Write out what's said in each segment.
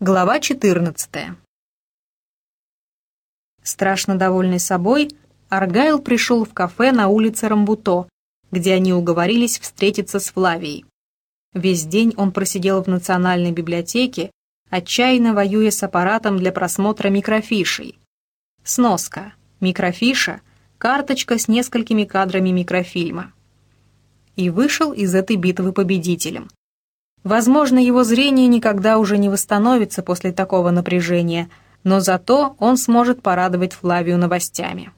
Глава 14. Страшно довольный собой, Аргайл пришел в кафе на улице Рамбуто, где они уговорились встретиться с Флавией. Весь день он просидел в Национальной библиотеке, отчаянно воюя с аппаратом для просмотра микрофишей. Сноска. Микрофиша — карточка с несколькими кадрами микрофильма. И вышел из этой битвы победителем. Возможно, его зрение никогда уже не восстановится после такого напряжения, но зато он сможет порадовать Флавию новостями.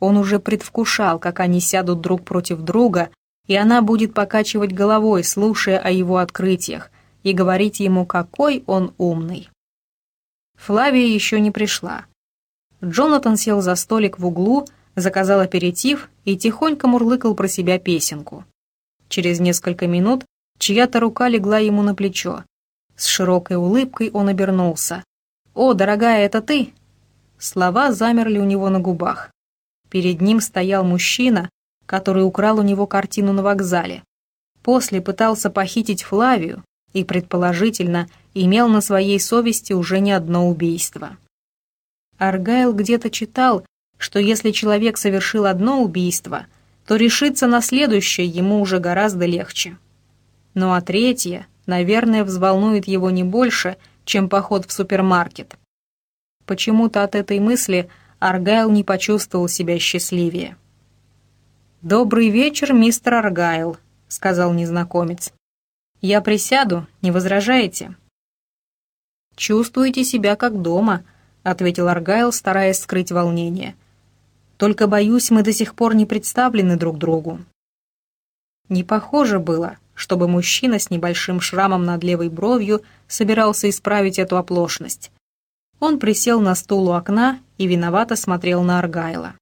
Он уже предвкушал, как они сядут друг против друга, и она будет покачивать головой, слушая о его открытиях, и говорить ему, какой он умный. Флавия еще не пришла. Джонатан сел за столик в углу, заказал аперитив и тихонько мурлыкал про себя песенку. Через несколько минут Чья-то рука легла ему на плечо. С широкой улыбкой он обернулся. «О, дорогая, это ты?» Слова замерли у него на губах. Перед ним стоял мужчина, который украл у него картину на вокзале. После пытался похитить Флавию и, предположительно, имел на своей совести уже не одно убийство. Аргайл где-то читал, что если человек совершил одно убийство, то решиться на следующее ему уже гораздо легче. Ну а третье, наверное, взволнует его не больше, чем поход в супермаркет. Почему-то от этой мысли Аргайл не почувствовал себя счастливее. «Добрый вечер, мистер Аргайл», — сказал незнакомец. «Я присяду, не возражаете?» «Чувствуете себя как дома», — ответил Аргайл, стараясь скрыть волнение. «Только, боюсь, мы до сих пор не представлены друг другу». Не похоже было, чтобы мужчина с небольшим шрамом над левой бровью собирался исправить эту оплошность. Он присел на стул у окна и виновато смотрел на Аргайла.